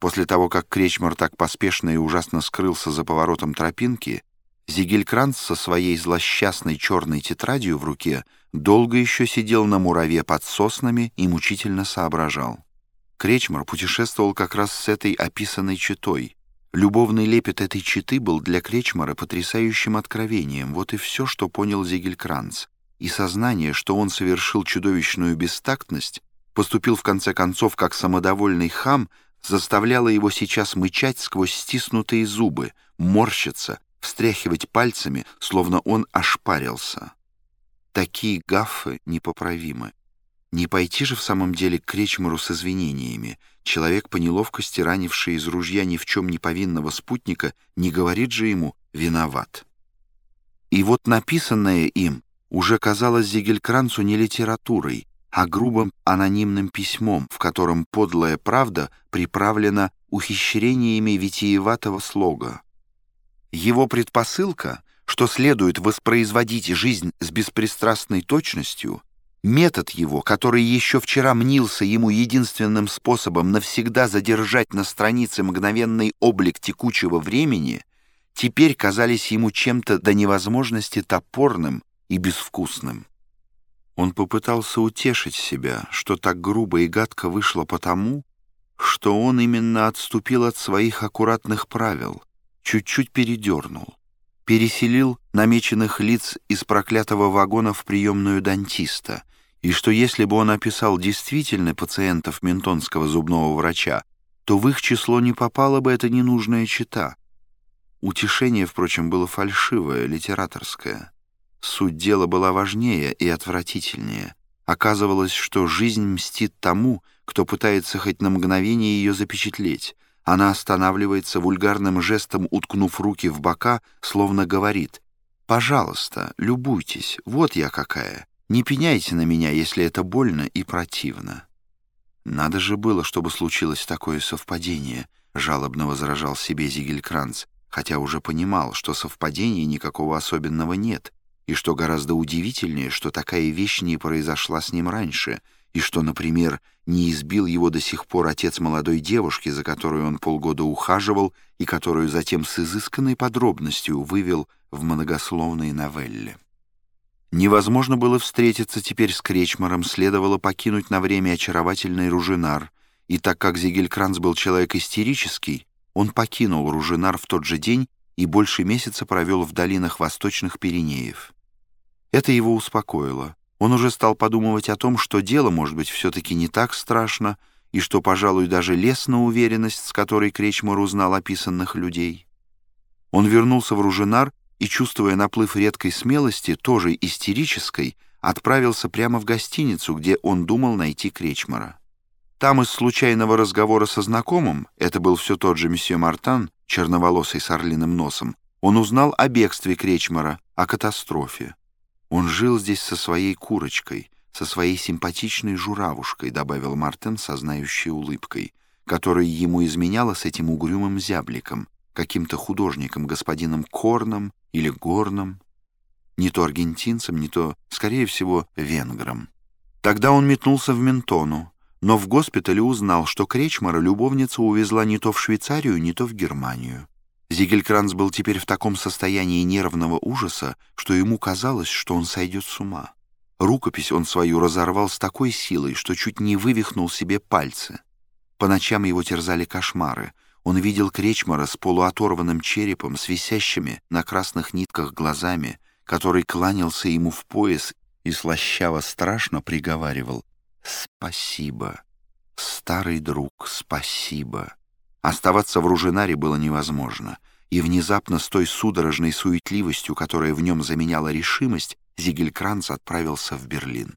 После того, как Кречмар так поспешно и ужасно скрылся за поворотом тропинки, Зигелькранц со своей злосчастной черной тетрадью в руке долго еще сидел на мураве под соснами и мучительно соображал. Кречмар путешествовал как раз с этой описанной читой. Любовный лепет этой читы был для Кречмара потрясающим откровением. Вот и все, что понял Зигелькранц. И сознание, что он совершил чудовищную бестактность, поступил в конце концов как самодовольный хам, заставляло его сейчас мычать сквозь стиснутые зубы, морщиться, встряхивать пальцами, словно он ошпарился. Такие гаффы непоправимы. Не пойти же в самом деле к Кречмару с извинениями. Человек, по неловкости ранивший из ружья ни в чем не повинного спутника, не говорит же ему «виноват». И вот написанное им уже казалось Зигелькранцу не литературой, а грубым анонимным письмом, в котором подлая правда приправлена ухищрениями витиеватого слога. Его предпосылка, что следует воспроизводить жизнь с беспристрастной точностью, метод его, который еще вчера мнился ему единственным способом навсегда задержать на странице мгновенный облик текучего времени, теперь казались ему чем-то до невозможности топорным и безвкусным. Он попытался утешить себя, что так грубо и гадко вышло потому, что он именно отступил от своих аккуратных правил — чуть-чуть передернул, переселил намеченных лиц из проклятого вагона в приемную дантиста, и что если бы он описал действительно пациентов ментонского зубного врача, то в их число не попала бы эта ненужная чита. Утешение, впрочем, было фальшивое, литераторское. Суть дела была важнее и отвратительнее. Оказывалось, что жизнь мстит тому, кто пытается хоть на мгновение ее запечатлеть, она останавливается вульгарным жестом, уткнув руки в бока, словно говорит «Пожалуйста, любуйтесь, вот я какая. Не пеняйте на меня, если это больно и противно». «Надо же было, чтобы случилось такое совпадение», — жалобно возражал себе Зигелькранц, хотя уже понимал, что совпадения никакого особенного нет, и что гораздо удивительнее, что такая вещь не произошла с ним раньше — и что, например, не избил его до сих пор отец молодой девушки, за которую он полгода ухаживал и которую затем с изысканной подробностью вывел в многословной новелле. Невозможно было встретиться теперь с Кречмаром, следовало покинуть на время очаровательный Ружинар, и так как Зигелькранц был человек истерический, он покинул Ружинар в тот же день и больше месяца провел в долинах восточных Пиренеев. Это его успокоило. Он уже стал подумывать о том, что дело, может быть, все-таки не так страшно, и что, пожалуй, даже лестна уверенность, с которой Кречмар узнал описанных людей. Он вернулся в Ружинар и, чувствуя наплыв редкой смелости, тоже истерической, отправился прямо в гостиницу, где он думал найти Кречмара. Там из случайного разговора со знакомым, это был все тот же месье Мартан, черноволосый с орлиным носом, он узнал о бегстве Кречмара, о катастрофе. Он жил здесь со своей курочкой, со своей симпатичной журавушкой, добавил Мартин со знающей улыбкой, которая ему изменяла с этим угрюмым зябликом, каким-то художником, господином Корном или Горном, не то аргентинцем, не то, скорее всего, венгром. Тогда он метнулся в Ментону, но в госпитале узнал, что Кречмара любовница увезла не то в Швейцарию, не то в Германию. Зигелькранц был теперь в таком состоянии нервного ужаса, что ему казалось, что он сойдет с ума. Рукопись он свою разорвал с такой силой, что чуть не вывихнул себе пальцы. По ночам его терзали кошмары. Он видел Кречмара с полуоторванным черепом, с висящими на красных нитках глазами, который кланялся ему в пояс и слащаво страшно приговаривал «Спасибо, старый друг, спасибо». Оставаться в Ружинаре было невозможно, и внезапно с той судорожной суетливостью, которая в нем заменяла решимость, Зигелькранц отправился в Берлин.